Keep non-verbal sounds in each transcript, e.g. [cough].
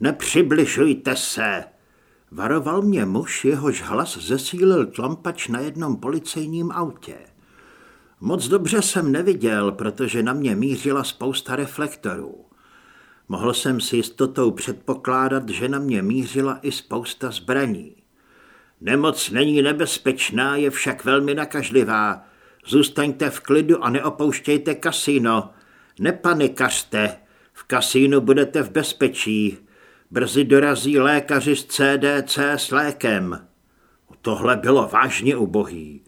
Nepřibližujte se! Varoval mě muž, jehož hlas zesílil tlampač na jednom policejním autě. Moc dobře jsem neviděl, protože na mě mířila spousta reflektorů. Mohl jsem s jistotou předpokládat, že na mě mířila i spousta zbraní. Nemoc není nebezpečná, je však velmi nakažlivá. Zůstaňte v klidu a neopouštějte kasíno. Nepanikařte, v kasínu budete v bezpečí. Brzy dorazí lékaři z CDC s lékem. Tohle bylo vážně ubohý.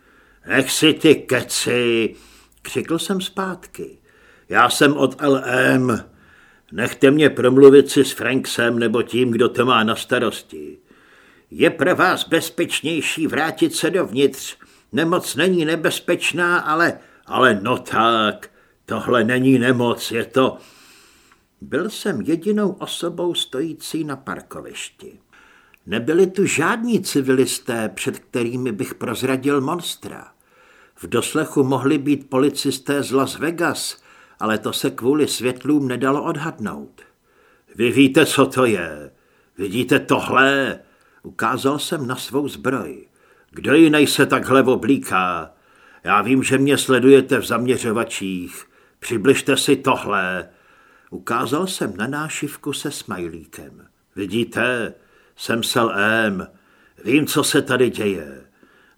Nech si ty keci, křikl jsem zpátky. Já jsem od LM. Nechte mě promluvit si s Franksem nebo tím, kdo to má na starosti. Je pro vás bezpečnější vrátit se dovnitř. Nemoc není nebezpečná, ale... Ale no tak, tohle není nemoc, je to... Byl jsem jedinou osobou stojící na parkovišti. Nebyli tu žádní civilisté, před kterými bych prozradil monstra. V doslechu mohli být policisté z Las Vegas, ale to se kvůli světlům nedalo odhadnout. Vy víte, co to je. Vidíte tohle? Ukázal jsem na svou zbroj. Kdo jiný se takhle oblíká? Já vím, že mě sledujete v zaměřovačích. Přibližte si tohle. Ukázal jsem na nášivku se smajlíkem. Vidíte, jsem sel M. Vím, co se tady děje.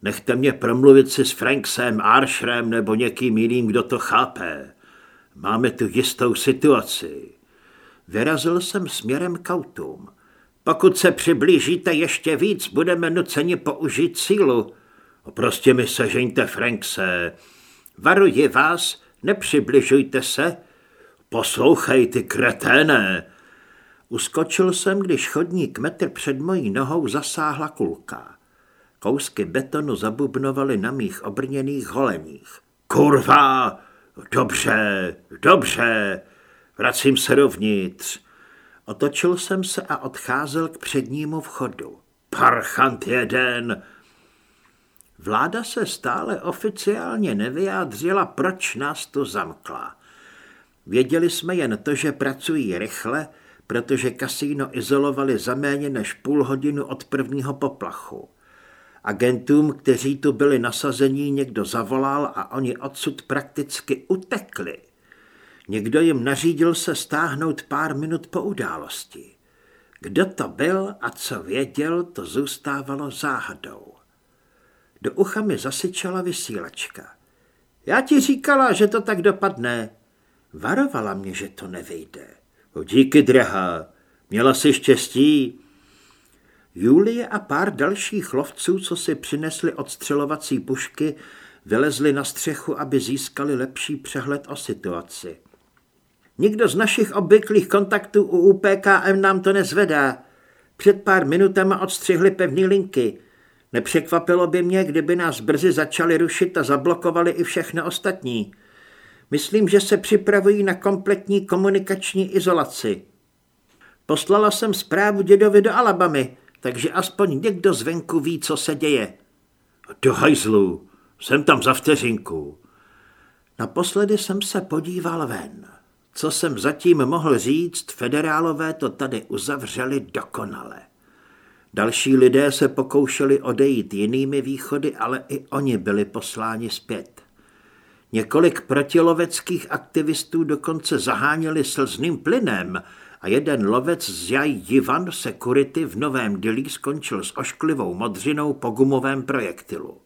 Nechte mě promluvit si s Franksem, Arshrem nebo někým jiným, kdo to chápe. Máme tu jistou situaci. Vyrazil jsem směrem k autům. Pokud se přiblížíte ještě víc, budeme nuceni použít sílu. Prostě mi sežeňte, Frankse. Varuji vás, nepřibližujte se. Poslouchej, ty kreténe. Uskočil jsem, když chodník metr před mojí nohou zasáhla kulka. Kousky betonu zabubnovaly na mých obrněných holeních. Kurva! Dobře, dobře, vracím se dovnitř. Otočil jsem se a odcházel k přednímu vchodu. Parchant jeden! Vláda se stále oficiálně nevyjádřila, proč nás tu zamkla. Věděli jsme jen to, že pracují rychle, protože kasíno izolovali za méně než půl hodinu od prvního poplachu. Agentům, kteří tu byli nasazení, někdo zavolal a oni odsud prakticky utekli. Někdo jim nařídil se stáhnout pár minut po události. Kdo to byl a co věděl, to zůstávalo záhadou. Do ucha mi zasyčela vysílačka. Já ti říkala, že to tak dopadne. Varovala mě, že to nevyjde. O díky, drahá, měla si štěstí. Julie a pár dalších lovců, co si přinesli odstřelovací pušky, vylezli na střechu, aby získali lepší přehled o situaci. Nikdo z našich obvyklých kontaktů u UPKM nám to nezvedá. Před pár minutama odstřihli pevné linky. Nepřekvapilo by mě, kdyby nás brzy začali rušit a zablokovali i všechny ostatní. Myslím, že se připravují na kompletní komunikační izolaci. Poslala jsem zprávu dědovi do Alabamy, takže aspoň někdo zvenku ví, co se děje. Do hajzlu, jsem tam za vteřinku. Naposledy jsem se podíval ven. Co jsem zatím mohl říct, federálové to tady uzavřeli dokonale. Další lidé se pokoušeli odejít jinými východy, ale i oni byli posláni zpět. Několik protiloveckých aktivistů dokonce zaháněli slzným plynem a jeden lovec z Jaj Jivan Security v Novém Dilí skončil s ošklivou modřinou po gumovém projektilu.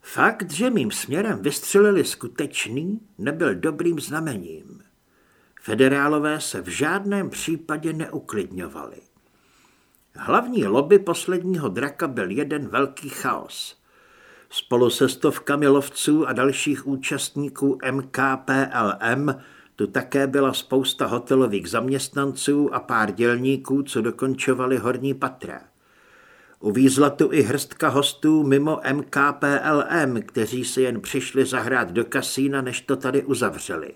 Fakt, že mým směrem vystřelili skutečný, nebyl dobrým znamením. Federálové se v žádném případě neuklidňovali. Hlavní lobby posledního draka byl jeden velký chaos. Spolu se stovkami lovců a dalších účastníků MKPLM tu také byla spousta hotelových zaměstnanců a pár dělníků, co dokončovali horní patra. Uvízla tu i hrstka hostů mimo MKPLM, kteří si jen přišli zahrát do kasína, než to tady uzavřeli.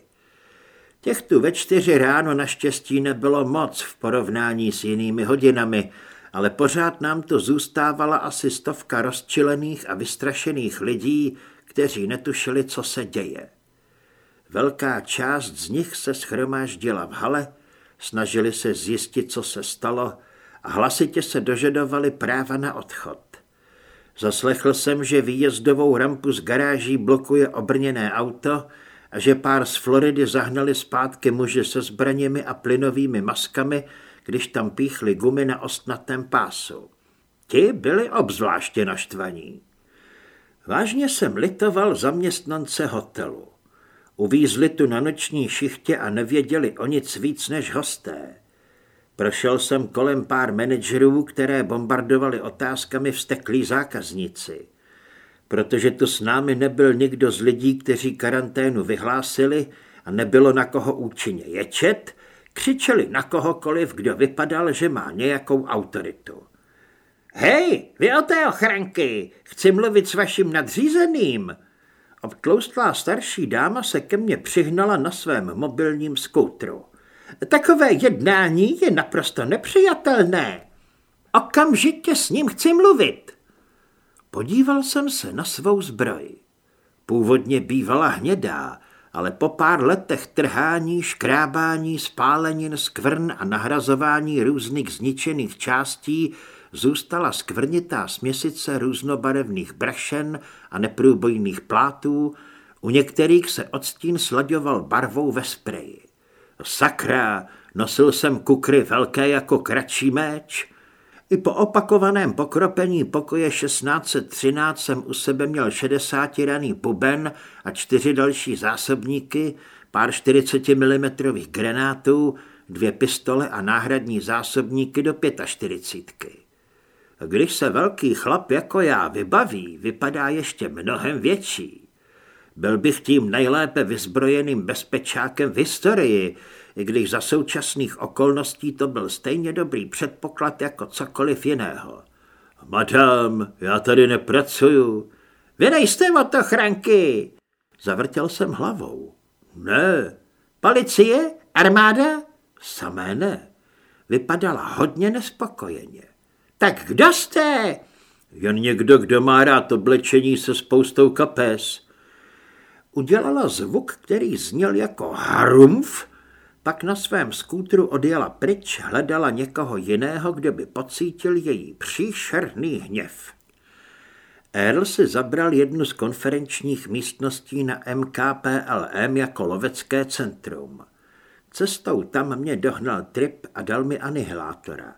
Těch tu ve čtyři ráno naštěstí nebylo moc v porovnání s jinými hodinami, ale pořád nám to zůstávala asi stovka rozčilených a vystrašených lidí, kteří netušili, co se děje. Velká část z nich se schromáždila v hale, Snažili se zjistit, co se stalo a hlasitě se dožadovali práva na odchod. Zaslechl jsem, že výjezdovou rampu z garáží blokuje obrněné auto a že pár z Floridy zahnali zpátky muže se zbraněmi a plynovými maskami, když tam píchli gumy na ostnatém pásu. Ti byli obzvláště naštvaní. Vážně jsem litoval zaměstnance hotelu. Uvízli tu na noční šichtě a nevěděli o nic víc než hosté. Prošel jsem kolem pár manažerů, které bombardovali otázkami vsteklí zákazníci. Protože tu s námi nebyl nikdo z lidí, kteří karanténu vyhlásili a nebylo na koho účinně ječet, křičeli na kohokoliv, kdo vypadal, že má nějakou autoritu. Hej, vy o té ochranky, chci mluvit s vaším nadřízeným. Obtloustlá starší dáma se ke mně přihnala na svém mobilním skoutru. Takové jednání je naprosto nepřijatelné. Okamžitě s ním chci mluvit. Podíval jsem se na svou zbroj. Původně bývala hnědá, ale po pár letech trhání, škrábání, spálenin, skvrn a nahrazování různých zničených částí zůstala skvrnitá směsice různobarevných brašen a neprůbojných plátů, u některých se odstín slaďoval barvou ve spreji. Sakra, nosil jsem kukry velké jako kratší méč. I po opakovaném pokropení pokoje 1613 jsem u sebe měl 60 raný puben a čtyři další zásobníky, pár 40 mm granátů, dvě pistole a náhradní zásobníky do 45. Když se velký chlap jako já vybaví, vypadá ještě mnohem větší. Byl bych tím nejlépe vyzbrojeným bezpečákem v historii, i když za současných okolností to byl stejně dobrý předpoklad jako cokoliv jiného. Madam, já tady nepracuju. Vy nejste od ochranky. Zavrtěl jsem hlavou. Ne. Policie? Armáda? Samé ne. Vypadala hodně nespokojeně. Tak kdo jste? Jen někdo, kdo má rád oblečení se spoustou kapes. Udělala zvuk, který zněl jako harumf, pak na svém skútru odjela pryč, hledala někoho jiného, kdo by pocítil její příšerný hněv. Earl si zabral jednu z konferenčních místností na MKPLM jako lovecké centrum. Cestou tam mě dohnal trip a dal mi anihilátora.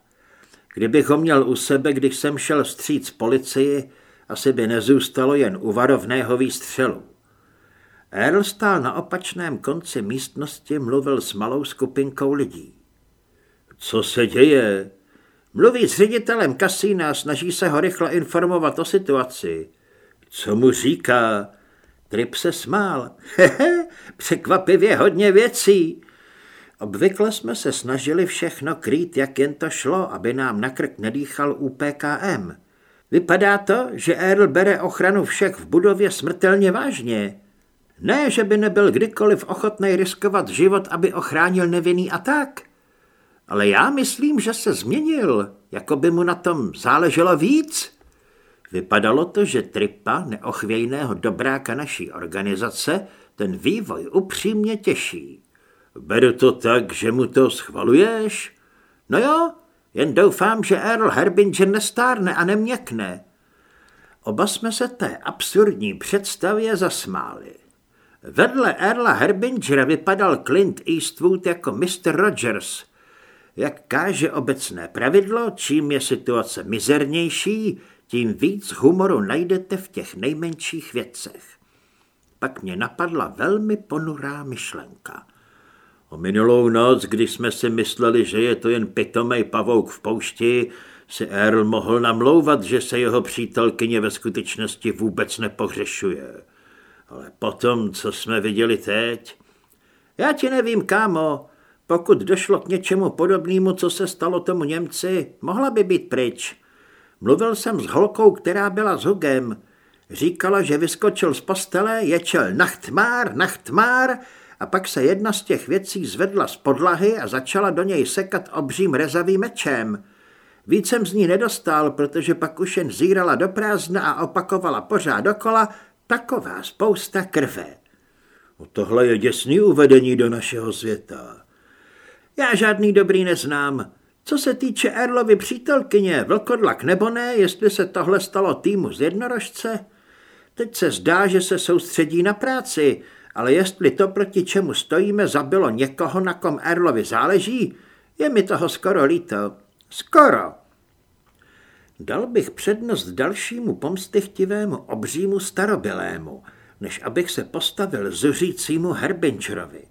Kdybych ho měl u sebe, když jsem šel vstříc policii, asi by nezůstalo jen u varovného výstřelu. Earl stál na opačném konci místnosti, mluvil s malou skupinkou lidí. Co se děje? Mluví s ředitelem kasína a snaží se ho rychle informovat o situaci. Co mu říká? Trip se smál. [laughs] Hehe, překvapivě hodně věcí. Obvykle jsme se snažili všechno krýt, jak jen to šlo, aby nám na krk nedýchal UPKM. Vypadá to, že Earl bere ochranu všech v budově smrtelně vážně. Ne, že by nebyl kdykoliv ochotný riskovat život, aby ochránil nevinný a tak. Ale já myslím, že se změnil, jako by mu na tom záleželo víc. Vypadalo to, že Tripa, neochvějného dobráka naší organizace, ten vývoj upřímně těší. Beru to tak, že mu to schvaluješ? No jo, jen doufám, že Earl Herbinger nestárne a neměkne. Oba jsme se té absurdní představě zasmáli. Vedle Erla Herbingera vypadal Clint Eastwood jako Mr. Rogers. Jak káže obecné pravidlo, čím je situace mizernější, tím víc humoru najdete v těch nejmenších věcech. Pak mě napadla velmi ponurá myšlenka. O minulou noc, když jsme si mysleli, že je to jen pitomej pavouk v poušti, si Earl mohl namlouvat, že se jeho přítelkyně ve skutečnosti vůbec nepohřešuje. Ale potom, co jsme viděli teď... Já ti nevím, kámo, pokud došlo k něčemu podobnému, co se stalo tomu Němci, mohla by být pryč. Mluvil jsem s holkou, která byla s Hugem. Říkala, že vyskočil z postele, ječel nachtmár, nachtmár a pak se jedna z těch věcí zvedla z podlahy a začala do něj sekat obřím rezavým mečem. Víc jsem z ní nedostal, protože pak už jen zírala do prázdna a opakovala pořád dokola Taková spousta krve. No tohle je děsný uvedení do našeho světa. Já žádný dobrý neznám. Co se týče Erlovy přítelkyně, vlkodlak nebo ne, jestli se tohle stalo týmu z jednorožce, teď se zdá, že se soustředí na práci, ale jestli to, proti čemu stojíme, zabilo někoho, na kom Erlovi záleží, je mi toho skoro líto. Skoro. Dal bych přednost dalšímu pomstychtivému obřímu starobilému, než abych se postavil zuřícímu Herbinčerovi.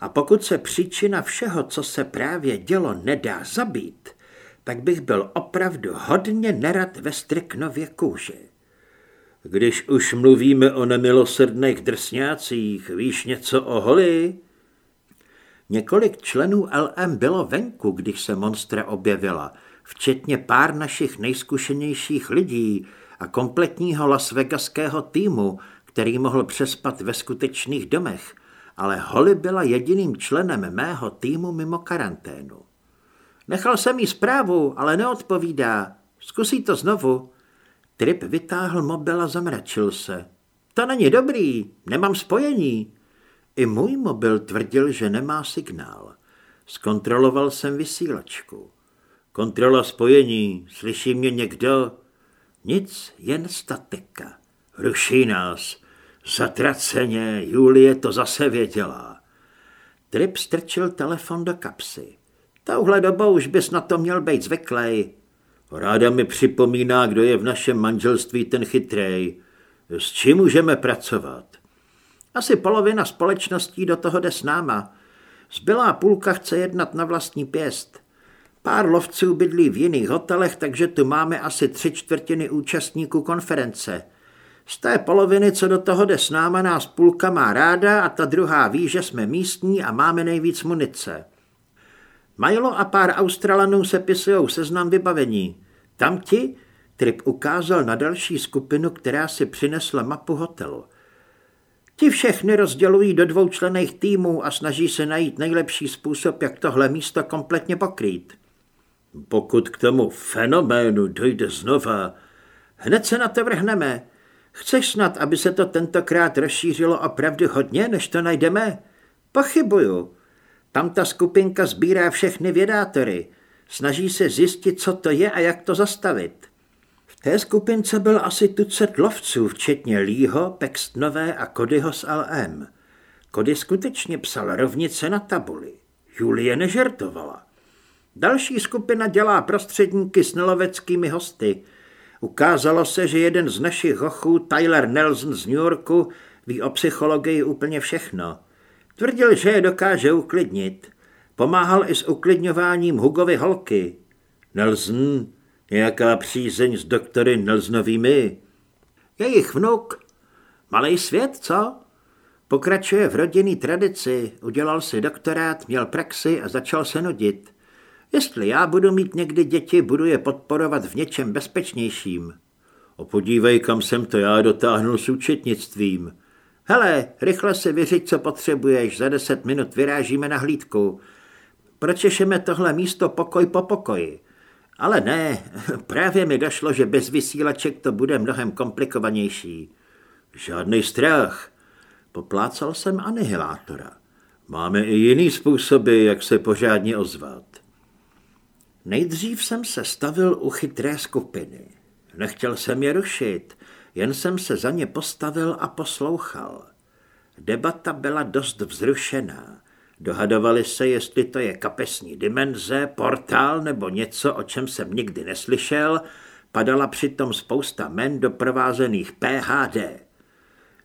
A pokud se příčina všeho, co se právě dělo, nedá zabít, tak bych byl opravdu hodně nerad ve Striknově kůži. Když už mluvíme o nemilosrdných drsňácích, víš něco o holi? Několik členů LM bylo venku, když se monstra objevila, včetně pár našich nejzkušenějších lidí a kompletního Las Vegaského týmu, který mohl přespat ve skutečných domech, ale Holly byla jediným členem mého týmu mimo karanténu. Nechal jsem jí zprávu, ale neodpovídá. Zkusí to znovu. Trip vytáhl mobil a zamračil se. To není dobrý, nemám spojení. I můj mobil tvrdil, že nemá signál. Zkontroloval jsem vysílačku. Kontrola spojení, slyší mě někdo? Nic, jen statika. Ruší nás. Zatraceně, Julie to zase věděla. Trip strčil telefon do kapsy. Touhle dobou už bys na to měl být zvyklý. Ráda mi připomíná, kdo je v našem manželství ten chytrej. S čím můžeme pracovat? Asi polovina společností do toho jde s náma. Zbylá půlka chce jednat na vlastní pěst. Pár lovců bydlí v jiných hotelech, takže tu máme asi tři čtvrtiny účastníků konference. Z té poloviny, co do toho jde s náma, nás půlka má ráda a ta druhá ví, že jsme místní a máme nejvíc munice. Milo a pár Australanů se pisují seznam vybavení. Tam ti, Trip ukázal na další skupinu, která si přinesla mapu hotelu. Ti všechny rozdělují do dvoučlených týmů a snaží se najít nejlepší způsob, jak tohle místo kompletně pokrýt. Pokud k tomu fenoménu dojde znova, hned se na to vrhneme. Chceš snad, aby se to tentokrát rozšířilo opravdu hodně, než to najdeme? Pochybuju. Tam ta skupinka sbírá všechny vědátory. Snaží se zjistit, co to je a jak to zastavit. V té skupince byl asi tucet lovců, včetně Lího, Pextnové a Kodyho s LM. Kody skutečně psal rovnice na tabuli. Julie nežertovala. Další skupina dělá prostředníky s neloveckými hosty. Ukázalo se, že jeden z našich hochů, Tyler Nelson z New Yorku, ví o psychologii úplně všechno. Tvrdil, že je dokáže uklidnit. Pomáhal i s uklidňováním Hugovy holky. Nelson, nějaká přízeň s doktory Nelsonovými. Jejich vnuk. Malý svět, co? Pokračuje v rodinný tradici, udělal si doktorát, měl praxi a začal se nudit. Jestli já budu mít někdy děti, budu je podporovat v něčem bezpečnějším. O podívej, kam jsem to já dotáhnul s účetnictvím. Hele, rychle si vyřiď, co potřebuješ, za deset minut vyrážíme na hlídku. Pročešeme tohle místo pokoj po pokoji. Ale ne, [laughs] právě mi došlo, že bez vysílaček to bude mnohem komplikovanější. Žádný strach. Poplácal jsem anihilátora. Máme i jiný způsoby, jak se pořádně ozvat. Nejdřív jsem se stavil u chytré skupiny. Nechtěl jsem je rušit, jen jsem se za ně postavil a poslouchal. Debata byla dost vzrušená. Dohadovali se, jestli to je kapesní dimenze, portál nebo něco, o čem jsem nikdy neslyšel, padala přitom spousta men doprovázených PHD.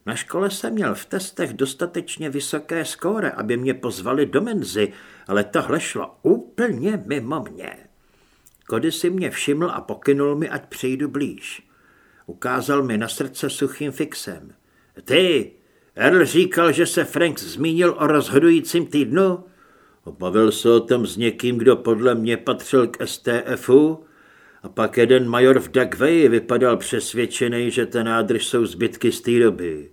Na škole jsem měl v testech dostatečně vysoké skóre, aby mě pozvali do menzy, ale tohle šlo úplně mimo mě. Kody si mě všiml a pokynul mi, ať přijdu blíž. Ukázal mi na srdce suchým fixem. Ty, Earl říkal, že se Frank zmínil o rozhodujícím týdnu? Obavil se o tom s někým, kdo podle mě patřil k STFu? A pak jeden major v Dagway vypadal přesvědčený, že ten nádrž jsou zbytky z té doby.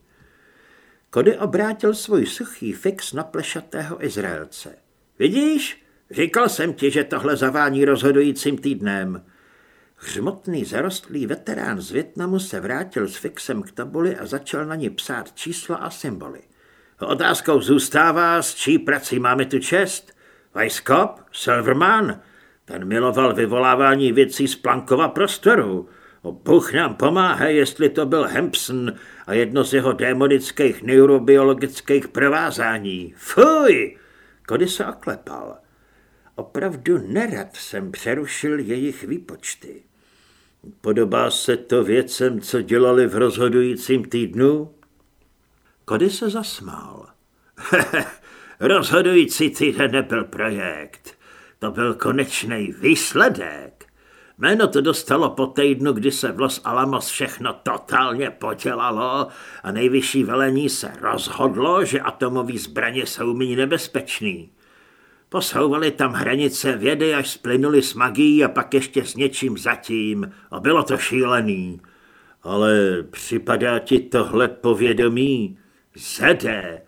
Kody obrátil svůj suchý fix na plešatého Izraelce. Vidíš, Říkal jsem ti, že tohle zavání rozhodujícím týdnem. Hřmotný zarostlý veterán z Větnamu se vrátil s fixem k tabuli a začal na ní psát čísla a symboly. Otázkou zůstává, s čí prací máme tu čest? Weisskop? Silverman? Ten miloval vyvolávání věcí z plankova prostoru. O Bůh nám pomáhá, jestli to byl Hempson a jedno z jeho démonických neurobiologických provázání. Fuj! Kody se oklepal. Opravdu nerad jsem přerušil jejich výpočty. Podobá se to věcem, co dělali v rozhodujícím týdnu? Kody se zasmál. [laughs] Rozhodující týden nebyl projekt. To byl konečný výsledek. Jméno to dostalo po týdnu, kdy se v Los Alamos všechno totálně podělalo a nejvyšší velení se rozhodlo, že atomové zbraně jsou méně nebezpečný. Posouvali tam hranice vědy, až splynuli s magií a pak ještě s něčím zatím. A bylo to šílený. Ale připadá ti tohle povědomí? Zede.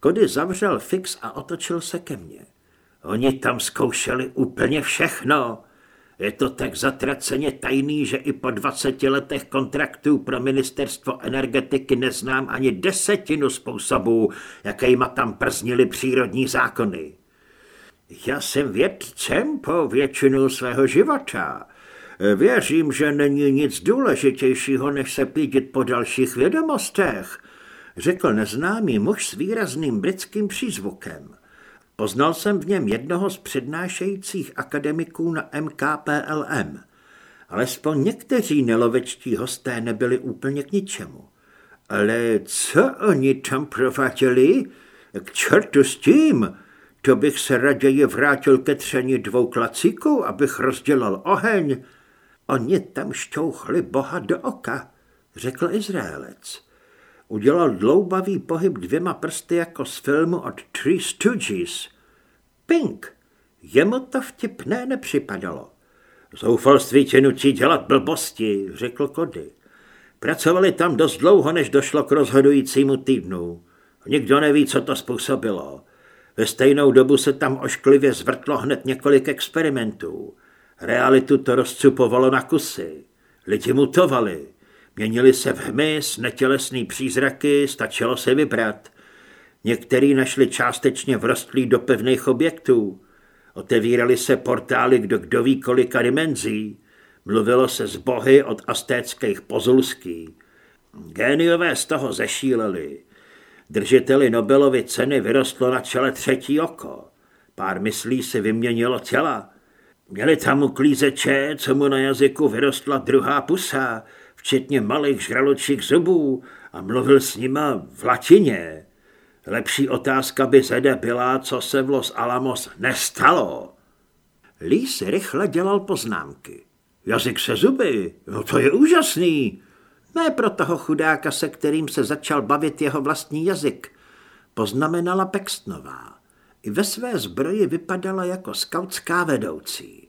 Kody zavřel fix a otočil se ke mně. Oni tam zkoušeli úplně všechno. Je to tak zatraceně tajný, že i po 20 letech kontraktů pro ministerstvo energetiky neznám ani desetinu způsobů, jakýma tam prznili přírodní zákony. Já jsem vědcem po většinu svého života. Věřím, že není nic důležitějšího, než se pídit po dalších vědomostech, řekl neznámý muž s výrazným britským přízvukem. Poznal jsem v něm jednoho z přednášejících akademiků na MKPLM. Alespoň někteří nelovečtí hosté nebyli úplně k ničemu. Ale co oni tam prováděli? K čertu s tím! To bych se raději vrátil ke tření dvou klacíků, abych rozdělal oheň. Oni tam šťouchli boha do oka, řekl Izraelec. Udělal dloubavý pohyb dvěma prsty jako z filmu od Three Stooges. Pink. Jemu to vtipné nepřipadalo. Zoufalství tě nutí dělat blbosti, řekl Kody. Pracovali tam dost dlouho, než došlo k rozhodujícímu týdnu. Nikdo neví, co to způsobilo. Ve stejnou dobu se tam ošklivě zvrtlo hned několik experimentů. Realitu to rozcupovalo na kusy. Lidi mutovali. Měnili se v hmyz, netělesný přízraky, stačilo se vybrat. Některý našli částečně vrostlý do pevných objektů. Otevírali se portály kdo kdo ví kolika dimenzí. Mluvilo se z bohy od astéckých pozulský. Géniové z toho zešíleli. Držiteli Nobelovy ceny vyrostlo na čele třetí oko. Pár myslí si vyměnilo těla. Měli tam uklízeče, co mu na jazyku vyrostla druhá pusa, včetně malých žraločích zubů a mluvil s nima v latině. Lepší otázka by zede byla, co se v Los Alamos nestalo. Lee si rychle dělal poznámky. Jazyk se zuby, no to je úžasný. Ne pro toho chudáka, se kterým se začal bavit jeho vlastní jazyk, poznamenala Pextnová. I ve své zbroji vypadala jako skautská vedoucí.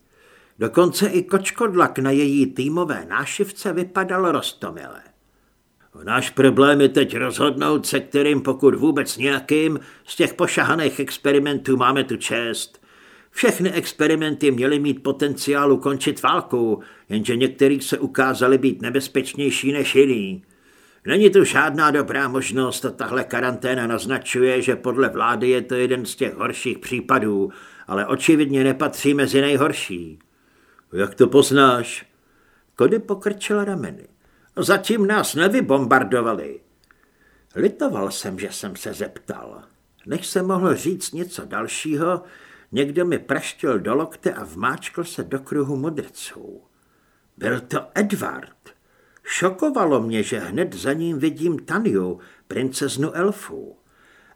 Dokonce i kočkodlak na její týmové nášivce vypadal rostomile. Náš problém je teď rozhodnout, se kterým pokud vůbec nějakým z těch pošahaných experimentů máme tu čest. Všechny experimenty měly mít potenciál ukončit válku, jenže některých se ukázaly být nebezpečnější než jiný. Není tu žádná dobrá možnost a tahle karanténa naznačuje, že podle vlády je to jeden z těch horších případů, ale očividně nepatří mezi nejhorší. Jak to poznáš? Kody pokrčil rameny. Zatím nás nevybombardovali. Litoval jsem, že jsem se zeptal. Než jsem mohl říct něco dalšího, někdo mi praštil do lokte a vmáčkl se do kruhu modrců. Byl to Edward. Šokovalo mě, že hned za ním vidím Taniu, princeznu elfů.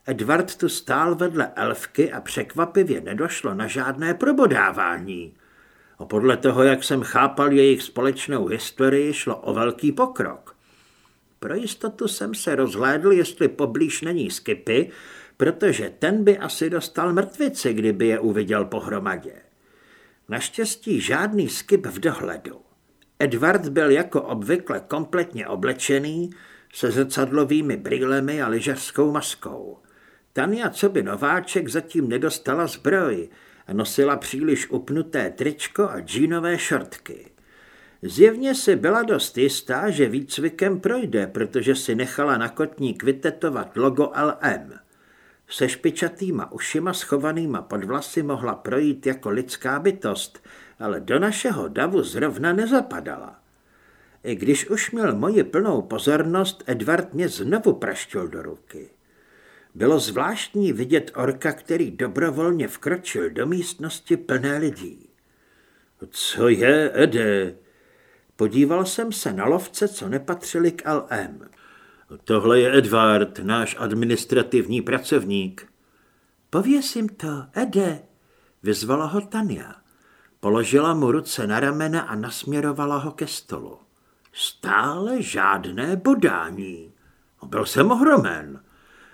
Edward tu stál vedle elfky a překvapivě nedošlo na žádné probodávání. A podle toho, jak jsem chápal jejich společnou historii, šlo o velký pokrok. Pro jistotu jsem se rozhlédl, jestli poblíž není Skipy, protože ten by asi dostal mrtvici, kdyby je uviděl pohromadě. Naštěstí žádný Skip v dohledu. Edward byl jako obvykle kompletně oblečený, se zrcadlovými brýlemi a lyžařskou maskou. Tania, co by nováček, zatím nedostala zbroj a nosila příliš upnuté tričko a džínové šortky. Zjevně si byla dost jistá, že výcvikem projde, protože si nechala na kotník vytetovat logo LM. Se špičatýma ušima schovanýma pod vlasy mohla projít jako lidská bytost, ale do našeho davu zrovna nezapadala. I když už měl moji plnou pozornost, Edward mě znovu praštil do ruky. Bylo zvláštní vidět orka, který dobrovolně vkročil do místnosti plné lidí. Co je, Ede? Podíval jsem se na lovce, co nepatřili k LM. Tohle je Edward, náš administrativní pracovník. Pověsím to, Ede, vyzvala ho Tania. Položila mu ruce na ramena a nasměrovala ho ke stolu. Stále žádné bodání. Byl jsem ohromen.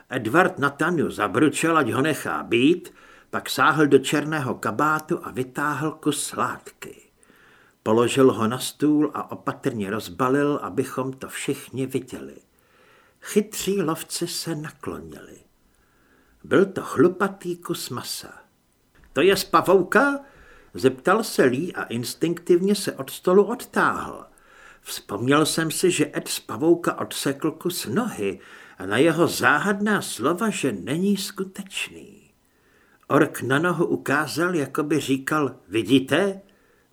Edward na Taniu zabručel, ať ho nechá být, pak sáhl do černého kabátu a vytáhl kus sládky. Položil ho na stůl a opatrně rozbalil, abychom to všichni viděli. Chytří lovci se naklonili. Byl to chlupatý kus masa. To je z pavouka? Zeptal se Lee a instinktivně se od stolu odtáhl. Vzpomněl jsem si, že Ed z pavouka odsekl kus nohy a na jeho záhadná slova, že není skutečný. Ork na nohu ukázal, jako by říkal, vidíte?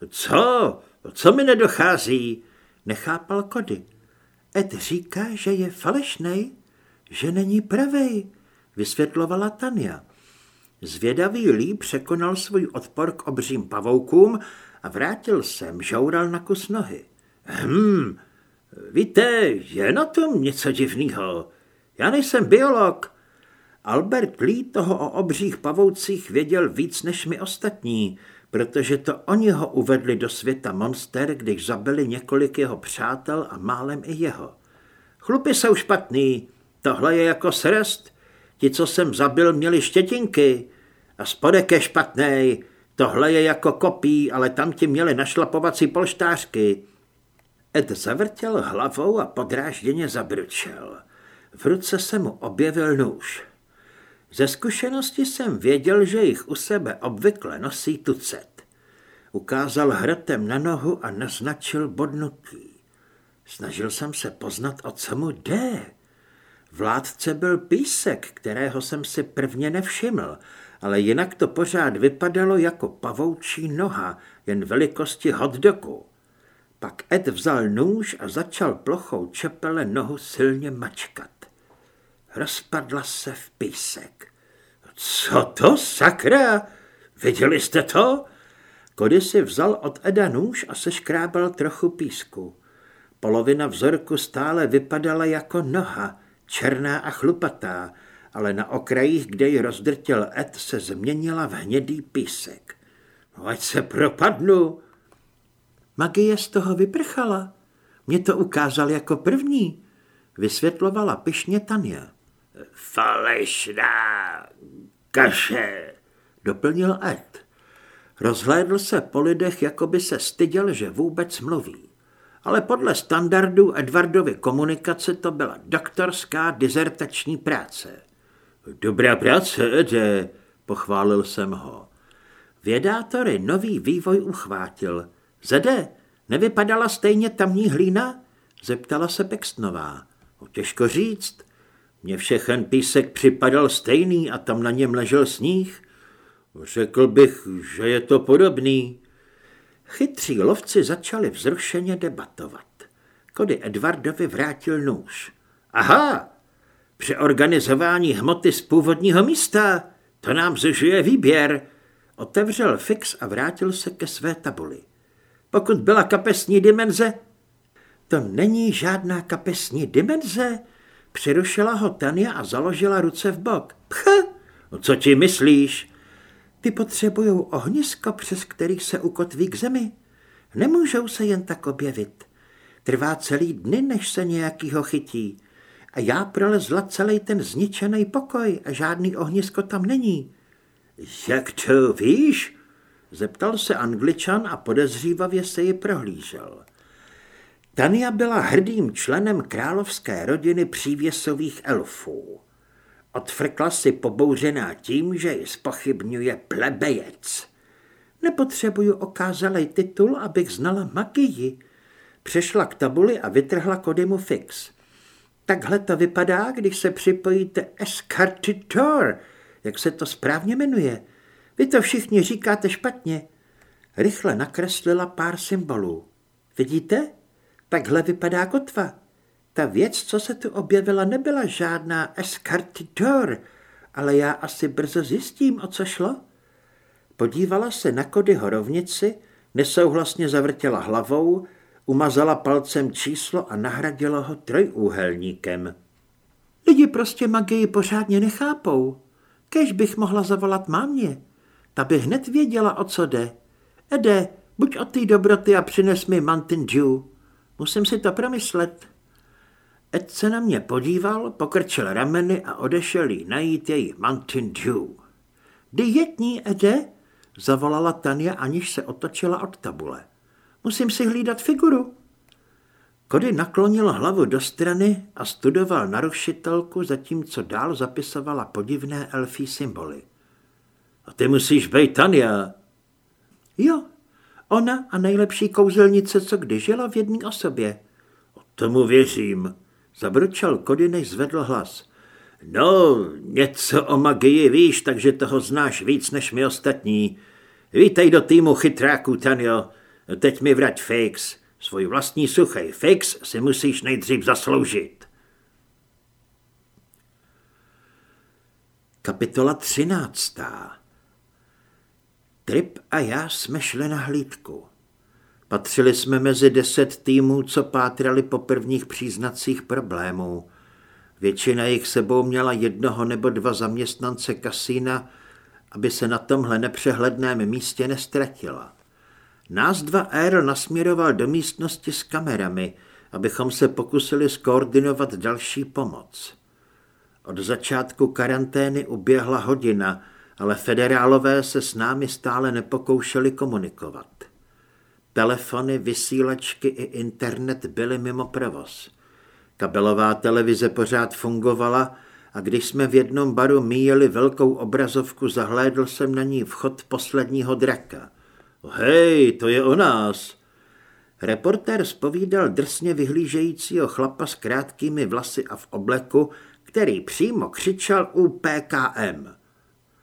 Co? Co mi nedochází? Nechápal Kody. Ed říká, že je falešnej, že není pravej, vysvětlovala Tania. Zvědavý Lee překonal svůj odpor k obřím pavoukům a vrátil sem, žoural na kus nohy. Hm, víte, je na tom něco divného. Já nejsem biolog. Albert Lee toho o obřích pavoucích věděl víc než my ostatní, protože to oni ho uvedli do světa monster, když zabili několik jeho přátel a málem i jeho. Chlupy jsou špatný, tohle je jako srst. Ti, co jsem zabil, měli štětinky. A spodek je špatný, tohle je jako kopí, ale tam ti měli našlapovací polštářky. Ed zavrtěl hlavou a podrážděně zabručel. V ruce se mu objevil nůž. Ze zkušenosti jsem věděl, že jich u sebe obvykle nosí tucet. Ukázal hratem na nohu a naznačil bodnutí. Snažil jsem se poznat, o co mu jde. Vládce byl písek, kterého jsem si prvně nevšiml, ale jinak to pořád vypadalo jako pavoučí noha, jen velikosti hotdogu. Pak Ed vzal nůž a začal plochou čepele nohu silně mačkat. Rozpadla se v písek. Co to, sakra? Viděli jste to? Kody si vzal od Eda nůž a seškrábal trochu písku. Polovina vzorku stále vypadala jako noha, černá a chlupatá, ale na okrajích, kde ji rozdrtil Ed, se změnila v hnědý písek. No, ať se propadnu. Magie z toho vyprchala. Mě to ukázal jako první, vysvětlovala pyšně Tania. Falešná kaše, doplnil Ed. Rozhlédl se po lidech, jako by se styděl, že vůbec mluví. Ale podle standardů Edwardovy komunikace to byla doktorská dizertační práce. Dobrá práce, Ede, pochválil jsem ho. Vědátory nový vývoj uchvátil. Zede, nevypadala stejně tamní hlína? Zeptala se Pextnová. No, těžko říct. Mně všechen písek připadal stejný a tam na něm ležel sníh. Řekl bych, že je to podobný. Chytří lovci začali vzrušeně debatovat. Kody Edwardovi vrátil nůž. Aha, při organizování hmoty z původního místa, to nám zužuje výběr. Otevřel fix a vrátil se ke své tabuli. Pokud byla kapesní dimenze, to není žádná kapesní dimenze, Přerušila ho Tania a založila ruce v bok. Pch, no co ti myslíš? Ty potřebují ohnisko, přes kterých se ukotví k zemi. Nemůžou se jen tak objevit. Trvá celý dny, než se nějakýho chytí. A já prolezla celý ten zničený pokoj a žádný ohnisko tam není. Jak to víš? Zeptal se angličan a podezřívavě se ji prohlížel. Tania byla hrdým členem královské rodiny přívěsových elfů. Odfrkla si pobouřená tím, že ji spochybňuje plebejec. Nepotřebuju okázalej titul, abych znala magii. Přešla k tabuli a vytrhla Kodymu fix. Takhle to vypadá, když se připojíte Escartitor jak se to správně jmenuje. Vy to všichni říkáte špatně. Rychle nakreslila pár symbolů. Vidíte? Takhle vypadá kotva. Ta věc, co se tu objevila, nebyla žádná escartidor, ale já asi brzo zjistím, o co šlo. Podívala se na kody horovnici, nesouhlasně zavrtěla hlavou, umazala palcem číslo a nahradila ho trojúhelníkem. Lidi prostě magii pořádně nechápou. Kež bych mohla zavolat mámě. Ta by hned věděla, o co jde. Ede, buď od té dobroty a přines mi Mountain Dew. Musím si to promyslet. Ed se na mě podíval, pokrčil rameny a odešel jí najít její Mountain Dew. Dietní, Ede, zavolala Tania, aniž se otočila od tabule. Musím si hlídat figuru. Kody naklonil hlavu do strany a studoval narušitelku, zatímco dál zapisovala podivné elfí symboly. A ty musíš být Tania. Jo, Ona a nejlepší kouzelnice, co kdy žila v jedné osobě. O tomu věřím, zabručel Kody, než zvedl hlas. No, něco o magii víš, takže toho znáš víc než my ostatní. Vítej do týmu chytráků, Tanjo. Teď mi vrať fix. Svůj vlastní suchý fix si musíš nejdřív zasloužit. Kapitola 13. Trip a já jsme šli na hlídku. Patřili jsme mezi deset týmů, co pátrali po prvních příznacích problémů. Většina jich sebou měla jednoho nebo dva zaměstnance kasína, aby se na tomhle nepřehledném místě nestratila. Nás dva Aero nasměroval do místnosti s kamerami, abychom se pokusili skoordinovat další pomoc. Od začátku karantény uběhla hodina – ale federálové se s námi stále nepokoušeli komunikovat. Telefony, vysílačky i internet byly mimo provoz. Kabelová televize pořád fungovala a když jsme v jednom baru míjeli velkou obrazovku, zahlédl jsem na ní vchod posledního draka. Hej, to je o nás. Reportér spovídal drsně vyhlížejícího chlapa s krátkými vlasy a v obleku, který přímo křičel u PKM.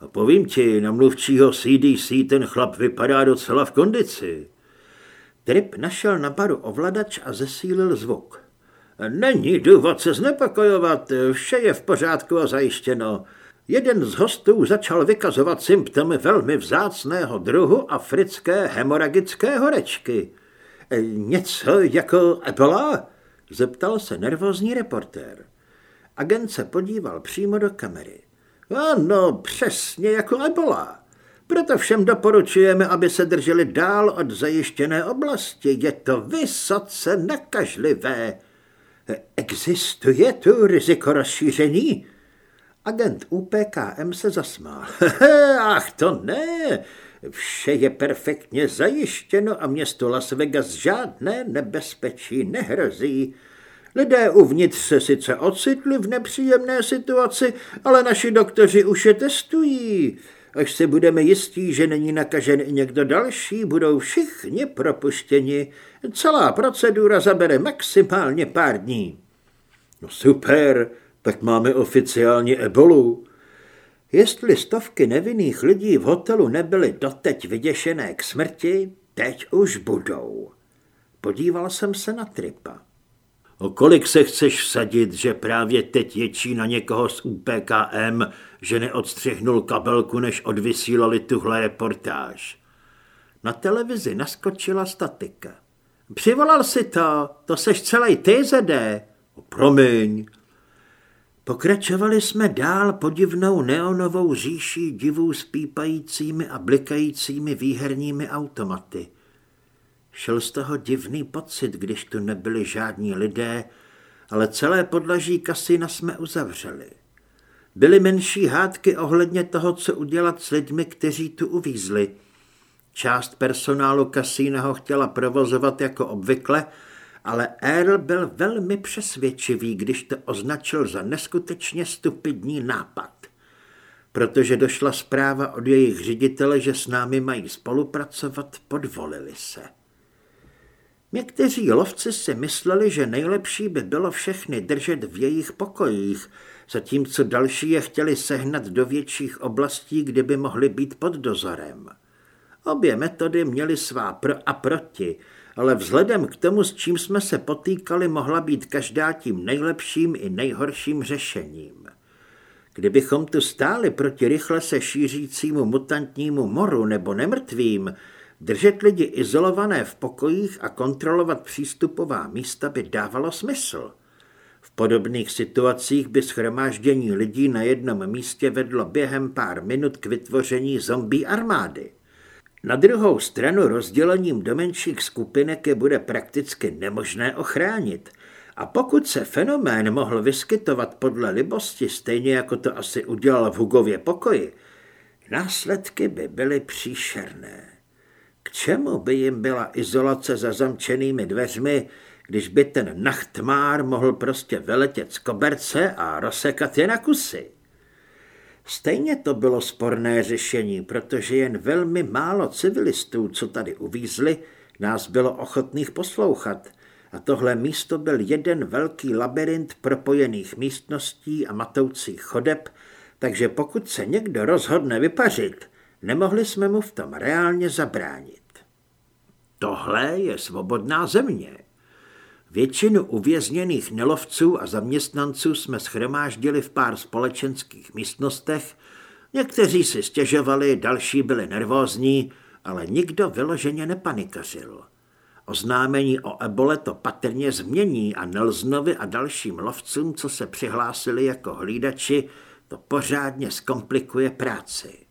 A povím ti, na mluvčího CDC ten chlap vypadá docela v kondici. Trip našel na baru ovladač a zesílil zvuk. Není důvod se znepokojovat, vše je v pořádku a zajištěno. Jeden z hostů začal vykazovat symptomy velmi vzácného druhu africké hemoragické horečky. E, něco jako ebola? Zeptal se nervózní reportér. Agent se podíval přímo do kamery. Ano, přesně jako ebola. Proto všem doporučujeme, aby se drželi dál od zajištěné oblasti. Je to vysoce nakažlivé. Existuje tu riziko rozšíření? Agent UPKM se zasmál. [laughs] Ach, to ne, vše je perfektně zajištěno a město Las Vegas žádné nebezpečí nehrozí. Lidé uvnitř se sice ocitli v nepříjemné situaci, ale naši doktoři už je testují. Až se budeme jistí, že není nakažen i někdo další, budou všichni propuštěni. Celá procedura zabere maximálně pár dní. No super, tak máme oficiálně ebolu. Jestli stovky nevinných lidí v hotelu nebyly doteď vyděšené k smrti, teď už budou. Podíval jsem se na Tripa. O kolik se chceš vsadit, že právě teď ječí na někoho z UPKM, že neodstřihnul kabelku, než odvysílali tuhle reportáž? Na televizi naskočila statika. Přivolal si to, to seš celý ty, Zede. Promiň, Pokračovali jsme dál podivnou neonovou říší divů s pípajícími a blikajícími výherními automaty. Šel z toho divný pocit, když tu nebyli žádní lidé, ale celé podlaží kasina jsme uzavřeli. Byly menší hádky ohledně toho, co udělat s lidmi, kteří tu uvízli. Část personálu kasína ho chtěla provozovat jako obvykle, ale Earl byl velmi přesvědčivý, když to označil za neskutečně stupidní nápad. Protože došla zpráva od jejich ředitele, že s námi mají spolupracovat, podvolili se. Někteří lovci si mysleli, že nejlepší by bylo všechny držet v jejich pokojích, zatímco další je chtěli sehnat do větších oblastí, kde by mohly být pod dozorem. Obě metody měly svá pro a proti, ale vzhledem k tomu, s čím jsme se potýkali, mohla být každá tím nejlepším i nejhorším řešením. Kdybychom tu stáli proti rychle se šířícímu mutantnímu moru nebo nemrtvým, držet lidi izolované v pokojích a kontrolovat přístupová místa by dávalo smysl. V podobných situacích by schromáždění lidí na jednom místě vedlo během pár minut k vytvoření zombie armády. Na druhou stranu rozdělením do menších skupinek je bude prakticky nemožné ochránit. A pokud se fenomén mohl vyskytovat podle libosti, stejně jako to asi udělal v Hugově pokoji, následky by byly příšerné. Čemu by jim byla izolace za zamčenými dveřmi, když by ten nachtmár mohl prostě veletět z koberce a rozsekat je na kusy? Stejně to bylo sporné řešení, protože jen velmi málo civilistů, co tady uvízli, nás bylo ochotných poslouchat. A tohle místo byl jeden velký labirint propojených místností a matoucích chodeb, takže pokud se někdo rozhodne vypařit, nemohli jsme mu v tom reálně zabránit. Tohle je svobodná země. Většinu uvězněných nelovců a zaměstnanců jsme schromáždili v pár společenských místnostech, někteří si stěžovali, další byli nervózní, ale nikdo vyloženě nepanikařil. Oznámení o ebole to patrně změní a Nelznovi a dalším lovcům, co se přihlásili jako hlídači, to pořádně zkomplikuje práci.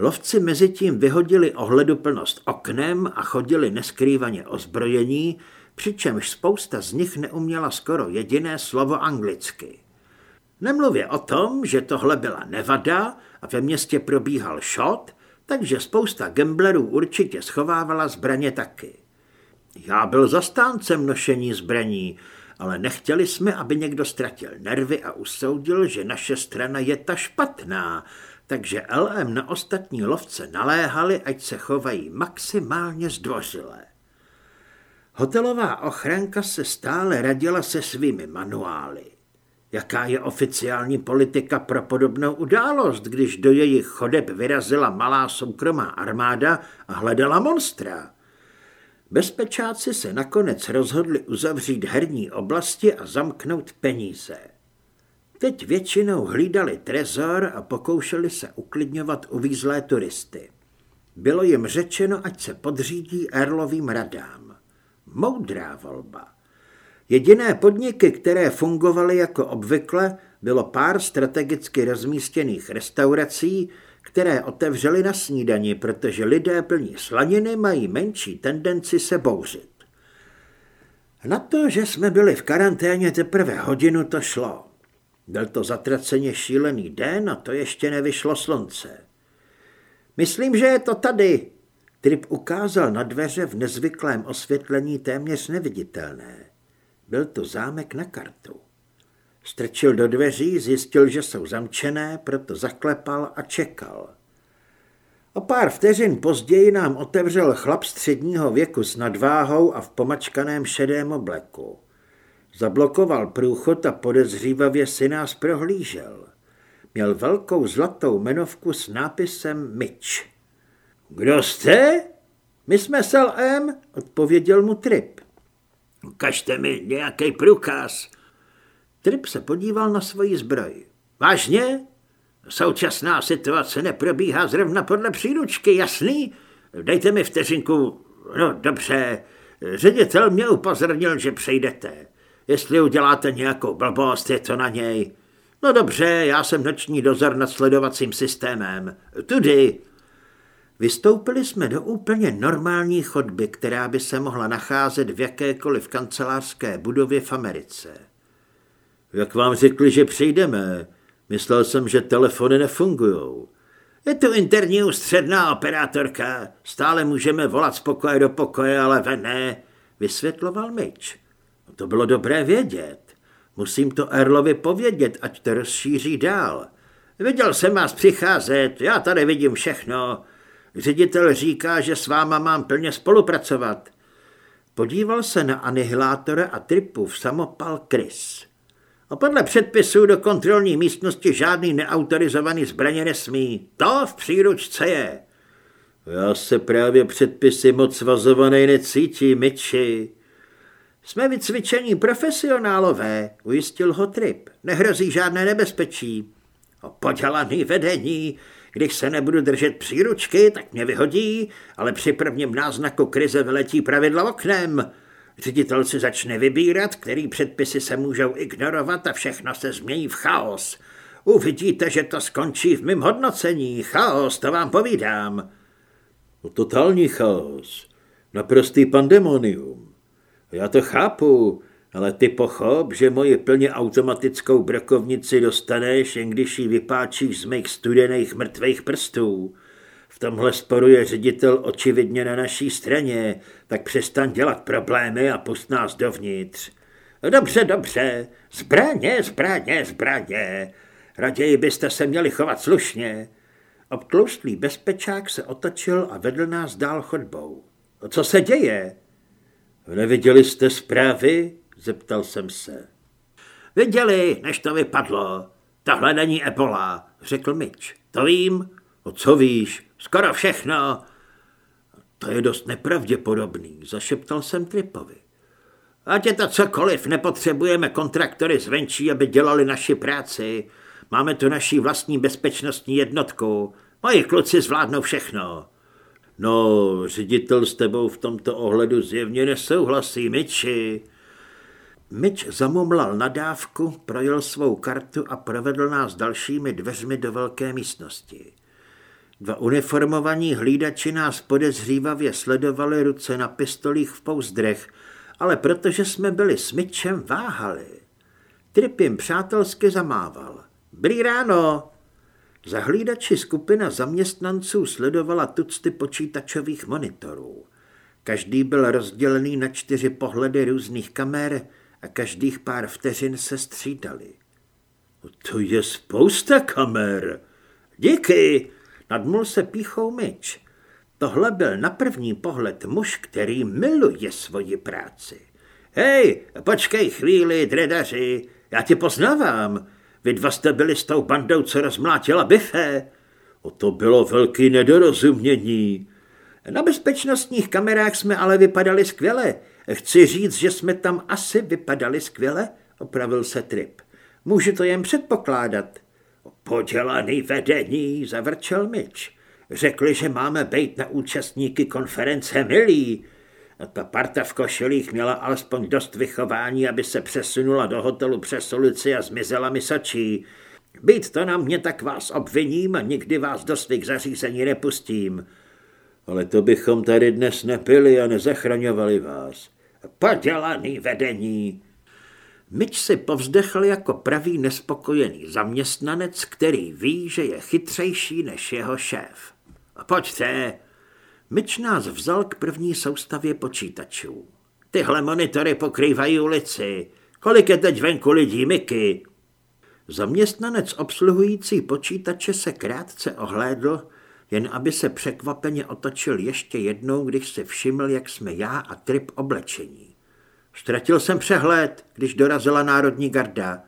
Lovci mezi tím vyhodili ohleduplnost oknem a chodili neskrývaně ozbrojení, přičemž spousta z nich neuměla skoro jediné slovo anglicky. Nemluvě o tom, že tohle byla Nevada a ve městě probíhal šot, takže spousta gamblerů určitě schovávala zbraně taky. Já byl zastáncem nošení zbraní, ale nechtěli jsme, aby někdo ztratil nervy a usoudil, že naše strana je ta špatná, takže LM na ostatní lovce naléhali, ať se chovají maximálně zdvořilé. Hotelová ochranka se stále radila se svými manuály. Jaká je oficiální politika pro podobnou událost, když do jejich chodeb vyrazila malá soukromá armáda a hledala monstra? Bezpečáci se nakonec rozhodli uzavřít herní oblasti a zamknout peníze. Teď většinou hlídali trezor a pokoušeli se uklidňovat uvízlé turisty. Bylo jim řečeno, ať se podřídí Erlovým radám. Moudrá volba. Jediné podniky, které fungovaly jako obvykle, bylo pár strategicky rozmístěných restaurací, které otevřely na snídani, protože lidé plní slaniny mají menší tendenci se bouřit. Na to, že jsme byli v karanténě teprve hodinu, to šlo. Byl to zatraceně šílený den a to ještě nevyšlo slunce. Myslím, že je to tady. Trip ukázal na dveře v nezvyklém osvětlení téměř neviditelné. Byl to zámek na kartu. Strčil do dveří, zjistil, že jsou zamčené, proto zaklepal a čekal. O pár vteřin později nám otevřel chlap středního věku s nadváhou a v pomačkaném šedém obleku. Zablokoval průchod a podezřívavě si nás prohlížel. Měl velkou zlatou menovku s nápisem Mitch. Kdo jste? My jsme s LM, odpověděl mu Trip. Ukažte mi nějaký průkaz. Trip se podíval na svoji zbroj. Vážně? Současná situace neprobíhá zrovna podle příručky, jasný? Dejte mi vteřinku. No dobře, ředitel mě upozornil, že přejdete. Jestli uděláte nějakou blbost, je to na něj. No dobře, já jsem noční dozor nad sledovacím systémem. Tudy. Vystoupili jsme do úplně normální chodby, která by se mohla nacházet v jakékoliv kancelářské budově v Americe. Jak vám řekli, že přijdeme? Myslel jsem, že telefony nefungují. Je tu interní ústředná operátorka. Stále můžeme volat z pokoje do pokoje, ale ven ne, vysvětloval Mitch. To bylo dobré vědět. Musím to Erlovi povědět, ať to rozšíří dál. Viděl jsem vás přicházet, já tady vidím všechno. Ředitel říká, že s váma mám plně spolupracovat. Podíval se na anihilátora a v samopal Chris. A podle předpisů do kontrolní místnosti žádný neautorizovaný zbraně nesmí. To v příručce je. Já se právě předpisy moc svazovaný necítím, Miči. Jsme vycvičení profesionálové, ujistil ho Trip. Nehrozí žádné nebezpečí. O podělaný vedení, když se nebudu držet příručky, tak mě vyhodí, ale při prvním náznaku krize vyletí pravidla oknem. Ředitel si začne vybírat, který předpisy se můžou ignorovat a všechno se změní v chaos. Uvidíte, že to skončí v mém hodnocení. Chaos, to vám povídám. No, totální chaos. Naprostý pandemonium. Já to chápu, ale ty pochop, že moji plně automatickou brokovnici dostaneš, jen když ji vypáčíš z mých studených mrtvých prstů. V tomhle sporu je ředitel očividně na naší straně, tak přestaň dělat problémy a pust nás dovnitř. Dobře, dobře, zbraně, zbraně, zbraně. Raději byste se měli chovat slušně. Obtloustlý bezpečák se otočil a vedl nás dál chodbou. Co se děje? Neviděli jste zprávy? Zeptal jsem se. Viděli, než to vypadlo. Tohle není Ebola, řekl Mitch. To vím. O co víš? Skoro všechno. To je dost nepravděpodobný, zašeptal jsem Tripovi. Ať je to cokoliv, nepotřebujeme kontraktory zvenčí, aby dělali naši práci. Máme tu naší vlastní bezpečnostní jednotku. Moji kluci zvládnou všechno. No, ředitel s tebou v tomto ohledu zjevně nesouhlasí, Miči. Mič zamumlal nadávku, projel svou kartu a provedl nás dalšími dveřmi do velké místnosti. Dva uniformovaní hlídači nás podezřívavě sledovali ruce na pistolích v pouzdrech, ale protože jsme byli s Mitchem váhali. Trip jim přátelsky zamával. Brý ráno! Za hlídači skupina zaměstnanců sledovala tucty počítačových monitorů. Každý byl rozdělený na čtyři pohledy různých kamer a každých pár vteřin se střídali. To je spousta kamer. Díky, nadmul se píchou myč. Tohle byl na první pohled muž, který miluje svoji práci. Hej, počkej chvíli, dredaři, já tě poznávám. Vy dva jste byli s tou bandou, co rozmlátila bife. O to bylo velký nedorozumění. Na bezpečnostních kamerách jsme ale vypadali skvěle. Chci říct, že jsme tam asi vypadali skvěle, opravil se Trip. Můžu to jen předpokládat. Podělaný vedení, zavrčel Mitch. Řekli, že máme být na účastníky konference milí. Ta parta v košelích měla alespoň dost vychování, aby se přesunula do hotelu přes ulici a zmizela misačí. Být to na mě, tak vás obviním a nikdy vás do svých zařízení nepustím. Ale to bychom tady dnes nepili a nezachraňovali vás. Podělaný vedení. Myč si povzdechl jako pravý nespokojený zaměstnanec, který ví, že je chytřejší než jeho šéf. Pojďte, Myč nás vzal k první soustavě počítačů. Tyhle monitory pokrývají ulici. Kolik je teď venku lidí, Miky? Zaměstnanec obsluhující počítače se krátce ohlédl, jen aby se překvapeně otočil ještě jednou, když se všiml, jak jsme já a Trip oblečení. Ztratil jsem přehled, když dorazila Národní garda.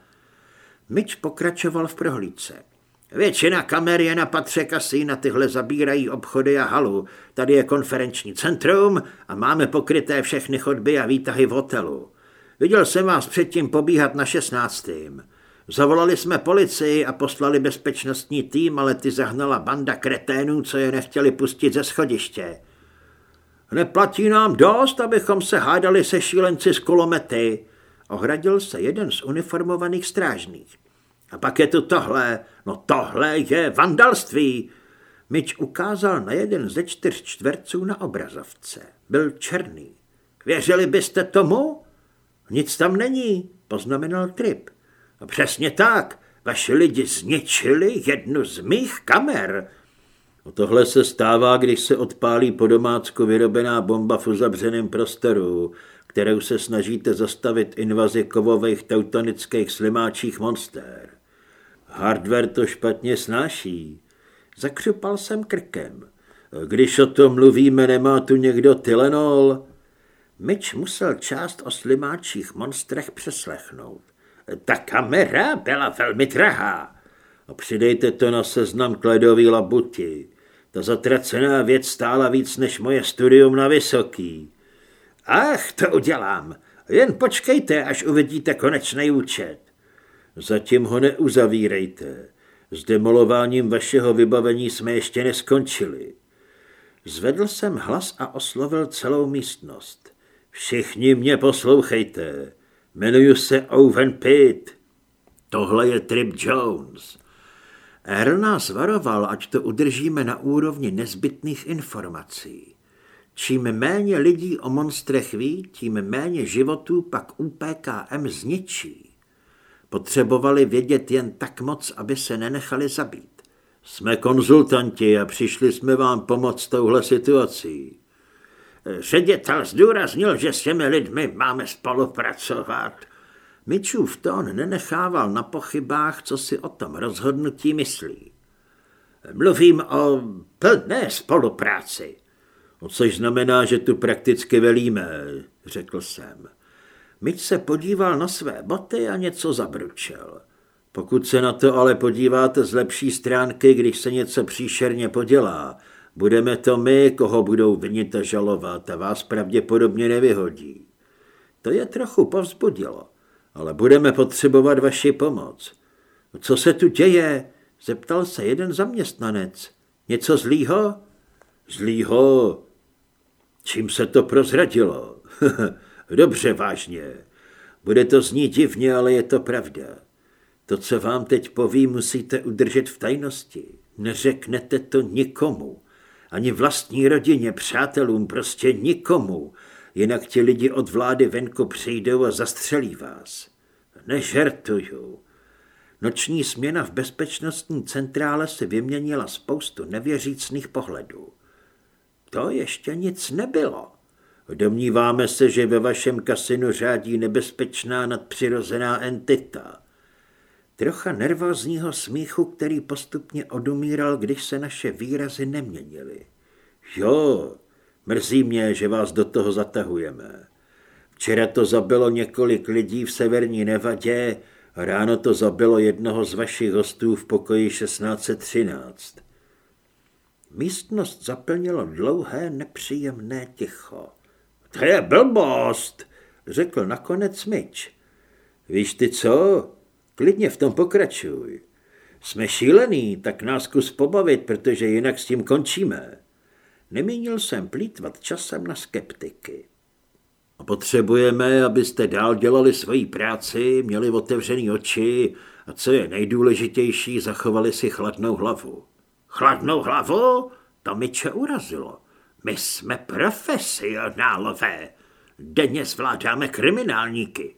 Myč pokračoval v prohlídce. Většina kamer je na patře kasína, tyhle zabírají obchody a halu. Tady je konferenční centrum a máme pokryté všechny chodby a výtahy v hotelu. Viděl jsem vás předtím pobíhat na šestnáctým. Zavolali jsme policii a poslali bezpečnostní tým, ale ty zahnala banda kreténů, co je nechtěli pustit ze schodiště. Neplatí nám dost, abychom se hádali se šílenci z kulomety, ohradil se jeden z uniformovaných strážných. A pak je tu tohle. No tohle je vandalství. Myč ukázal na jeden ze čtyř čtverců na obrazovce. Byl černý. Věřili byste tomu? Nic tam není, poznamenal Trip. No přesně tak. Vaši lidi zničili jednu z mých kamer. No tohle se stává, když se odpálí po domácku vyrobená bomba v uzavřeném prostoru, kterou se snažíte zastavit invazi kovových teutonických slimáčích monster. Hardware to špatně snáší. Zakřupal jsem krkem. Když o tom mluvíme, nemá tu někdo Tylenol? Mitch musel část o slimáčích monstrech přeslechnout. Ta kamera byla velmi drahá. A přidejte to na seznam kledový labuti. Ta zatracená věc stála víc než moje studium na Vysoký. Ach, to udělám. Jen počkejte, až uvidíte konečný účet. Zatím ho neuzavírejte. S demolováním vašeho vybavení jsme ještě neskončili. Zvedl jsem hlas a oslovil celou místnost. Všichni mě poslouchejte. Jmenuji se Owen Pitt. Tohle je Trip Jones. Earl nás varoval, ať to udržíme na úrovni nezbytných informací. Čím méně lidí o monstrech ví, tím méně životů pak UPKM zničí. Potřebovali vědět jen tak moc, aby se nenechali zabít. Jsme konzultanti a přišli jsme vám pomoct touhle situací. Ředitel zdůraznil, že s těmi lidmi máme spolupracovat. Mičův tón nenechával na pochybách, co si o tom rozhodnutí myslí. Mluvím o plné spolupráci. Což znamená, že tu prakticky velíme, řekl jsem. Mič se podíval na své boty a něco zabručel. Pokud se na to ale podíváte z lepší stránky, když se něco příšerně podělá, budeme to my, koho budou vinit a žalovat a vás pravděpodobně nevyhodí. To je trochu povzbudilo, ale budeme potřebovat vaši pomoc. Co se tu děje? Zeptal se jeden zaměstnanec. Něco zlýho? Zlýho? Čím se to prozradilo? [laughs] Dobře, vážně. Bude to znít divně, ale je to pravda. To, co vám teď povím, musíte udržet v tajnosti. Neřeknete to nikomu. Ani vlastní rodině, přátelům, prostě nikomu. Jinak ti lidi od vlády venku přijdou a zastřelí vás. Nežertuju. Noční směna v bezpečnostní centrále si vyměnila spoustu nevěřícných pohledů. To ještě nic nebylo. Domníváme se, že ve vašem kasinu řádí nebezpečná nadpřirozená entita. Trocha nervózního smíchu, který postupně odumíral, když se naše výrazy neměnily. Jo, mrzí mě, že vás do toho zatahujeme. Včera to zabilo několik lidí v severní Nevadě, ráno to zabilo jednoho z vašich hostů v pokoji 1613. Místnost zaplnilo dlouhé nepříjemné ticho. To je blbost, řekl nakonec Mitch. Víš ty co? Klidně v tom pokračuj. Jsme šílený, tak nás kus pobavit, protože jinak s tím končíme. Nemínil jsem plítvat časem na skeptiky. A potřebujeme, abyste dál dělali svoji práci, měli otevřený oči a co je nejdůležitější, zachovali si chladnou hlavu. Chladnou hlavu? To mi če urazilo. My jsme profesionálové. Denně zvládáme kriminálníky.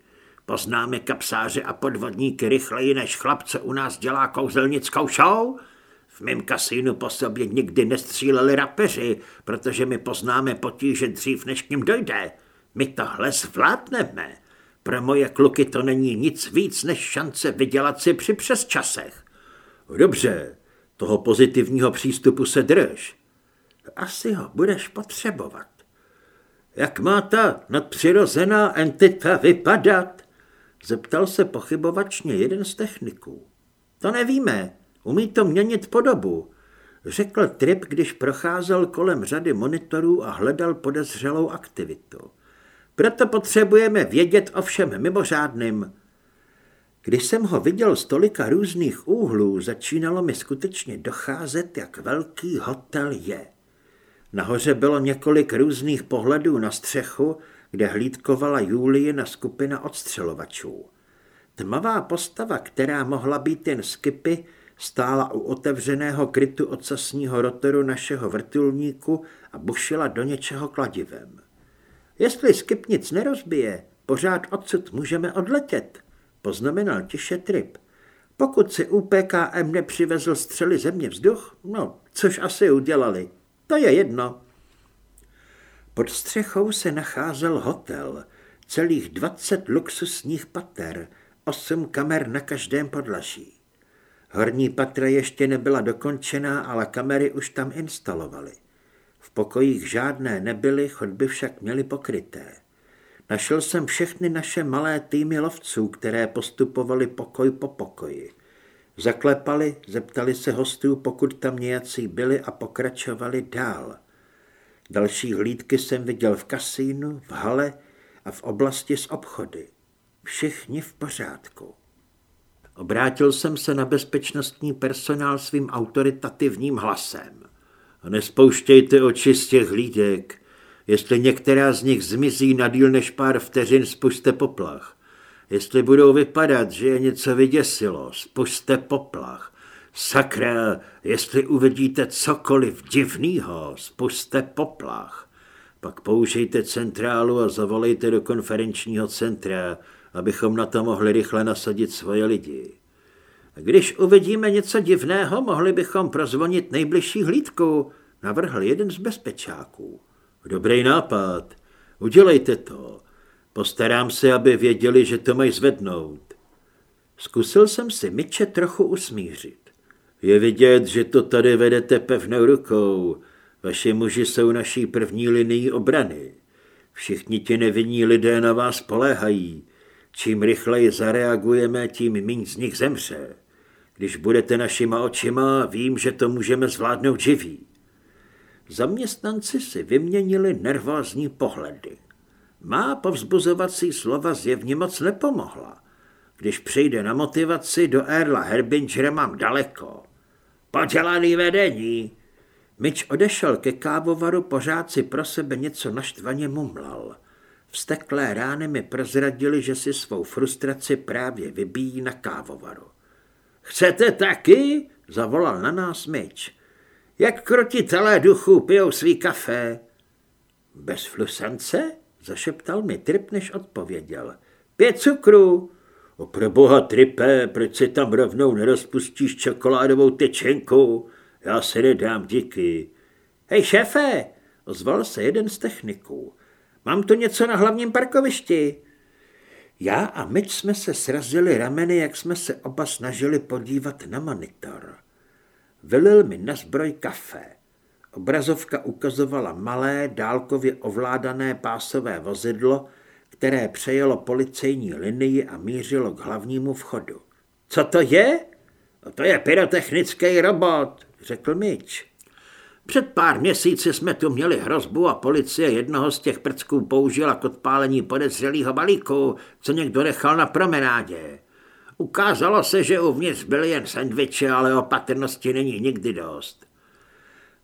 Poznáme kapsáře a podvodníky rychleji než chlap, co u nás dělá kouzelnickou show. V mém kasínu po sobě nikdy nestříleli rapeři, protože my poznáme potíže dřív, než k ním dojde. My tohle zvládneme. Pro moje kluky to není nic víc než šance vydělat si při přesčasech. Dobře, toho pozitivního přístupu se drž. Asi ho budeš potřebovat. Jak má ta nadpřirozená entita vypadat? Zeptal se pochybovačně jeden z techniků. To nevíme, umí to měnit podobu, řekl Trip, když procházel kolem řady monitorů a hledal podezřelou aktivitu. Proto potřebujeme vědět o všem mimořádným. Když jsem ho viděl z tolika různých úhlů, začínalo mi skutečně docházet, jak velký hotel je. Nahoře bylo několik různých pohledů na střechu, kde hlídkovala na skupina odstřelovačů. Tmavá postava, která mohla být jen skipy, stála u otevřeného krytu ocasního rotoru našeho vrtulníku a bušila do něčeho kladivem. Jestli skip nic nerozbije, pořád odsud můžeme odletět, poznamenal tiše Trip. Pokud si UPKM nepřivezl střely země vzduch, no, což asi udělali, to je jedno. Pod střechou se nacházel hotel, celých 20 luxusních pater, osm kamer na každém podlaží. Horní patra ještě nebyla dokončená, ale kamery už tam instalovaly. V pokojích žádné nebyly, chodby však měly pokryté. Našel jsem všechny naše malé týmy lovců, které postupovali pokoj po pokoji. Zaklepali, zeptali se hostů, pokud tam nějací byli a pokračovali dál. Další hlídky jsem viděl v kasínu, v hale a v oblasti s obchody. Všichni v pořádku. Obrátil jsem se na bezpečnostní personál svým autoritativním hlasem. Nespouštějte oči z těch hlídek. Jestli některá z nich zmizí na díl než pár vteřin, spušte poplach. Jestli budou vypadat, že je něco vyděsilo, spušte poplach. Sakra, jestli uvidíte cokoliv divného, spuste poplach. Pak použijte centrálu a zavolejte do konferenčního centra, abychom na to mohli rychle nasadit svoje lidi. Když uvidíme něco divného, mohli bychom prozvonit nejbližší hlídku, navrhl jeden z bezpečáků. Dobrý nápad, udělejte to. Postarám se, aby věděli, že to mají zvednout. Zkusil jsem si Myče trochu usmířit. Je vidět, že to tady vedete pevnou rukou. Vaši muži jsou naší první linií obrany. Všichni ti nevinní lidé na vás poléhají. Čím rychleji zareagujeme, tím méně z nich zemře. Když budete našima očima, vím, že to můžeme zvládnout živý. Zaměstnanci si vyměnili nervózní pohledy. Má povzbuzovací slova zjevně moc nepomohla. Když přijde na motivaci, do Erla Herbingera mám daleko. Podělaný vedení. Myč odešel ke kávovaru, pořád si pro sebe něco naštvaně mumlal. Vsteklé rány mi prozradili, že si svou frustraci právě vybíjí na kávovaru. Chcete taky? Zavolal na nás Myč. Jak krotitelé duchů pijou svý kafe? Bez flusance? Zašeptal mi Trip, než odpověděl. Pět cukrů. O proboha, Tripe, proč si tam rovnou nerozpustíš čokoládovou tyčenku? Já se nedám, díky. Hej, šéfe, ozval se jeden z techniků. Mám tu něco na hlavním parkovišti. Já a Mitch jsme se srazili rameny, jak jsme se oba snažili podívat na monitor. Vylil mi na zbroj kafe. Obrazovka ukazovala malé, dálkově ovládané pásové vozidlo, které přejelo policejní linii a mířilo k hlavnímu vchodu. Co to je? No to je pyrotechnický robot, řekl Mitch. Před pár měsíci jsme tu měli hrozbu a policie jednoho z těch prcků použila k odpálení podezřelého balíku, co někdo nechal na promenádě. Ukázalo se, že uvnitř byly jen sandviče, ale opatrnosti není nikdy dost.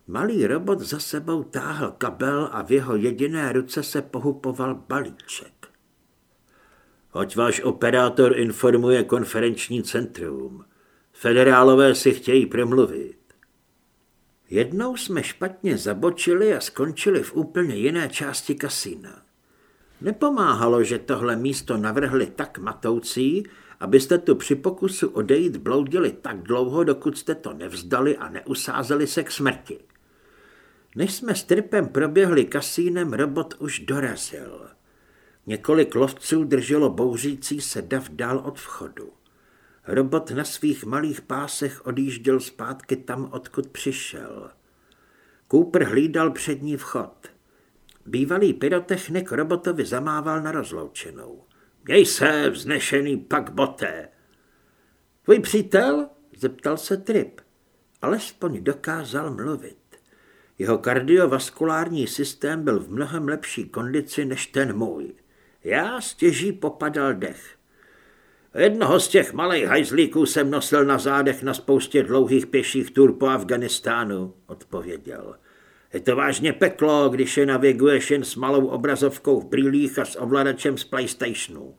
Malý robot za sebou táhl kabel a v jeho jediné ruce se pohupoval balíček. Hoď váš operátor informuje konferenční centrum. Federálové si chtějí promluvit. Jednou jsme špatně zabočili a skončili v úplně jiné části kasína. Nepomáhalo, že tohle místo navrhli tak matoucí, abyste tu při pokusu odejít bloudili tak dlouho, dokud jste to nevzdali a neusázeli se k smrti. Než jsme s tripem proběhli kasínem, robot už dorazil. Několik lovců drželo bouřící se dav dál od vchodu. Robot na svých malých pásech odjížděl zpátky tam, odkud přišel. Cooper hlídal přední vchod. Bývalý pyrotechnik robotovi zamával na rozloučenou. Měj se, vznešený pak boté. Tvůj přítel? zeptal se Trip. Alespoň dokázal mluvit. Jeho kardiovaskulární systém byl v mnohem lepší kondici než ten můj. Já stěží popadal dech. Jednoho z těch malých hajzlíků jsem nosil na zádech na spoustě dlouhých pěších tur po Afganistánu, odpověděl. Je to vážně peklo, když je naviguješ jen s malou obrazovkou v brýlích a s ovladačem z Playstationu.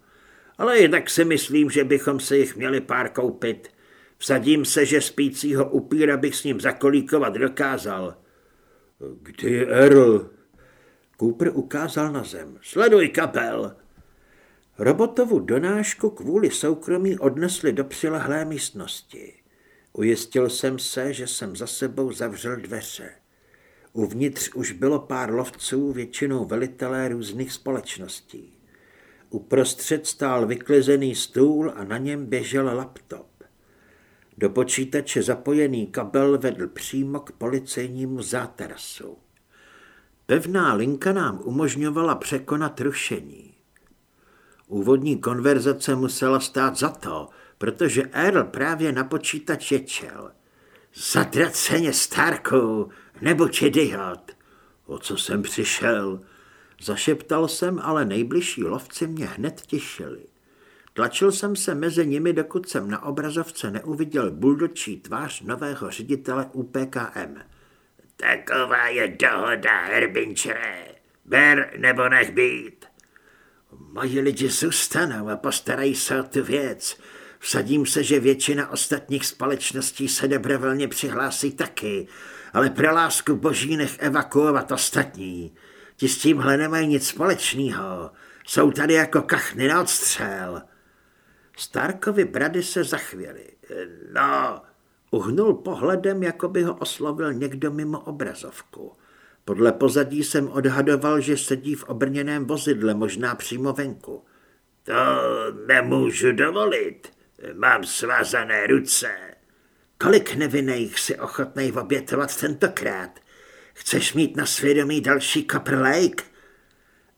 Ale i tak si myslím, že bychom se jich měli pár koupit. Vsadím se, že spícího upíra bych s ním zakolíkovat dokázal. Kdy je Earl? Cooper ukázal na zem. Sleduj kapel. Robotovu donášku kvůli soukromí odnesli do přilehlé místnosti. Ujistil jsem se, že jsem za sebou zavřel dveře. Uvnitř už bylo pár lovců, většinou velitelé různých společností. Uprostřed stál vyklizený stůl a na něm běžel laptop. Do počítače zapojený kabel vedl přímo k policejnímu záterasu. Pevná linka nám umožňovala překonat rušení. Úvodní konverzace musela stát za to, protože Earl právě na počítač ječel. Zatraceně Starku, nebo idiot. O co jsem přišel? Zašeptal jsem, ale nejbližší lovci mě hned těšili. Tlačil jsem se mezi nimi, dokud jsem na obrazovce neuviděl buldočí tvář nového ředitele UPKM. Taková je dohoda, Herbinčere. Ber nebo nech být. Moji lidi zůstanou a postarají se o tu věc. Vsadím se, že většina ostatních společností se dobrovolně přihlásí taky, ale pro lásku boží nech evakuovat ostatní. Ti s tímhle nemají nic společného. Jsou tady jako kachny na odstřel. Starkovi brady se zachvěli. No, uhnul pohledem, jako by ho oslovil někdo mimo obrazovku. Podle pozadí jsem odhadoval, že sedí v obrněném vozidle, možná přímo venku. To nemůžu dovolit. Mám svázané ruce. Kolik nevinných si ochotnej obětovat tentokrát? Chceš mít na svědomí další Lake?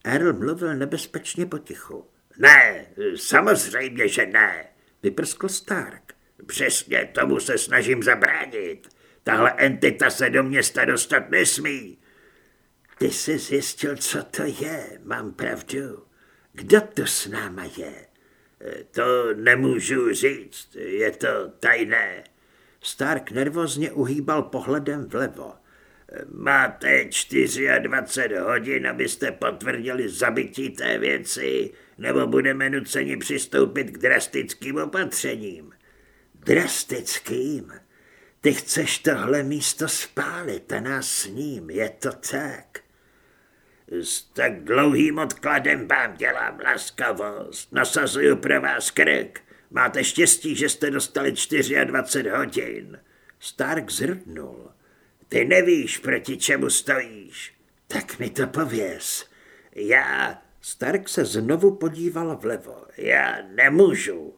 Earl mluvil nebezpečně potichu. Ne, samozřejmě, že ne, vyprskl Stark. Přesně tomu se snažím zabránit. Tahle entita se do města dostat nesmí. Ty jsi zjistil, co to je, mám pravdu. Kdo to s náma je? To nemůžu říct, je to tajné. Stark nervózně uhýbal pohledem vlevo. Máte 24 hodin, abyste potvrdili zabití té věci, nebo budeme nuceni přistoupit k drastickým opatřením. Drastickým? Ty chceš tohle místo spálit a nás s ním, je to tak? S tak dlouhým odkladem vám dělám laskavost. Nasazuju pro vás krk. Máte štěstí, že jste dostali 24 hodin. Stark zrdnul. Ty nevíš, proti čemu stojíš. Tak mi to pověz. Já... Stark se znovu podíval vlevo. Já nemůžu.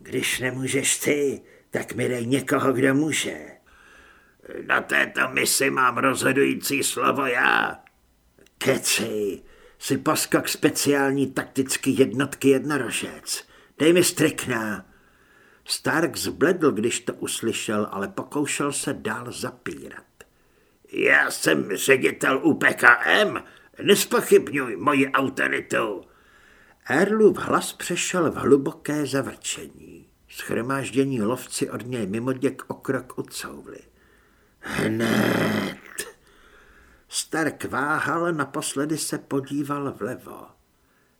Když nemůžeš ty, tak mi dej někoho, kdo může. Na této misi mám rozhodující slovo já. Keci, jsi poskok speciální taktický jednotky jednorožec. Dej mi strikná. Stark zbledl, když to uslyšel, ale pokoušel se dál zapírat. Já jsem ředitel UPKM, nespochybňuj moji autoritu. Erlův hlas přešel v hluboké zavrčení. Schromáždění lovci od něj mimoděk o krok ucouvli. Hned! Stark váhal, naposledy se podíval vlevo.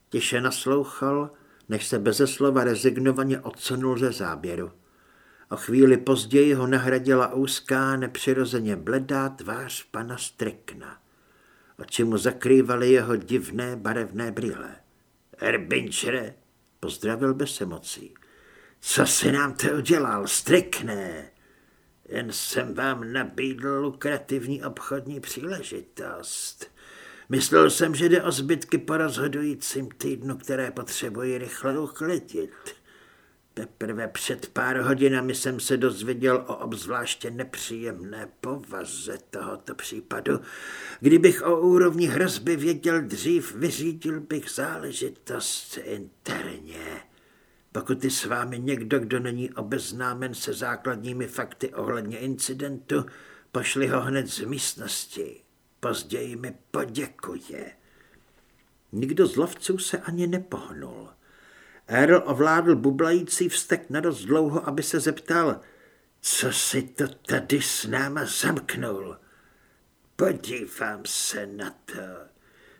Tiše naslouchal, než se beze slova rezignovaně odsunul ze záběru. O chvíli později ho nahradila úzká, nepřirozeně bledá tvář pana Strikna. Oči mu zakrývaly jeho divné barevné brýle. Erbinčere, pozdravil bez emocí. Co si nám to udělal, Strikne? Jen jsem vám nabídl lukrativní obchodní příležitost. Myslel jsem, že jde o zbytky po rozhodujícím týdnu, které potřebuji rychle uklidit. Teprve před pár hodinami jsem se dozvěděl o obzvláště nepříjemné povaze tohoto případu. Kdybych o úrovni hrozby věděl dřív, vyřídil bych záležitost interně. Pokud je s vámi někdo, kdo není obeznámen se základními fakty ohledně incidentu, pošli ho hned z místnosti. Později mi poděkuje. Nikdo z lovců se ani nepohnul. Earl ovládl bublající vztek na dost dlouho, aby se zeptal, co si to tady s náma zamknul. Podívám se na to.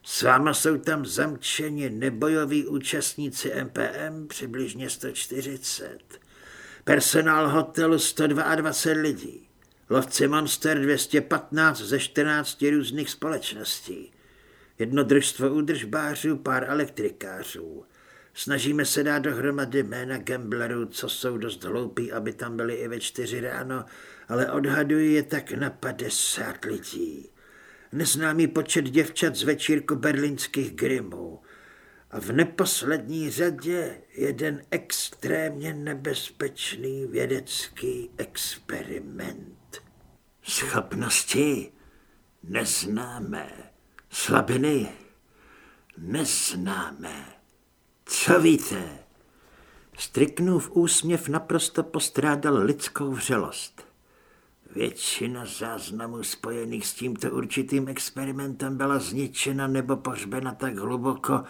S váma jsou tam zamčeni nebojoví účastníci MPM, přibližně 140. Personál hotelu 122 lidí. Lovci Monster 215 ze 14 různých společností. Jedno družstvo údržbářů, pár elektrikářů. Snažíme se dát dohromady jména gamblerů, co jsou dost hloupí, aby tam byli i ve čtyři ráno, ale odhaduji je tak na 50 lidí. Neznámý počet děvčat z večírku berlínských grimů. A v neposlední řadě jeden extrémně nebezpečný vědecký experiment. Schopnosti neznáme, slabiny neznáme. Co víte? Striknův úsměv naprosto postrádal lidskou vřelost. Většina záznamů spojených s tímto určitým experimentem byla zničena nebo pohřbena tak hluboko,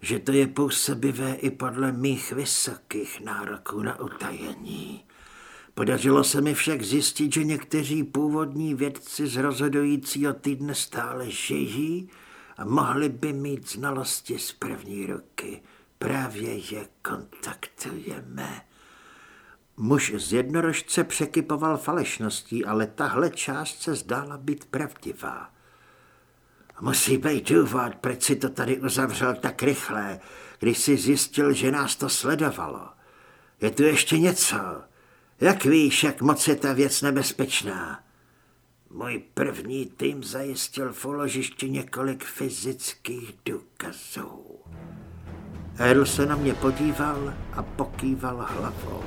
že to je působivé i podle mých vysokých nároků na utajení. Podařilo se mi však zjistit, že někteří původní vědci z rozhodujícího týdne stále žijí a mohli by mít znalosti z první ruky. Právě je kontaktujeme. Muž z jednorožce překypoval falešností, ale tahle část se zdála být pravdivá. Musí být důvod, proč si to tady uzavřel tak rychle, když si zjistil, že nás to sledovalo. Je tu ještě něco. Jak víš, jak moc je ta věc nebezpečná? Můj první tým zajistil v uložišti několik fyzických důkazů. Hell se na mě podíval a pokýval hlavou.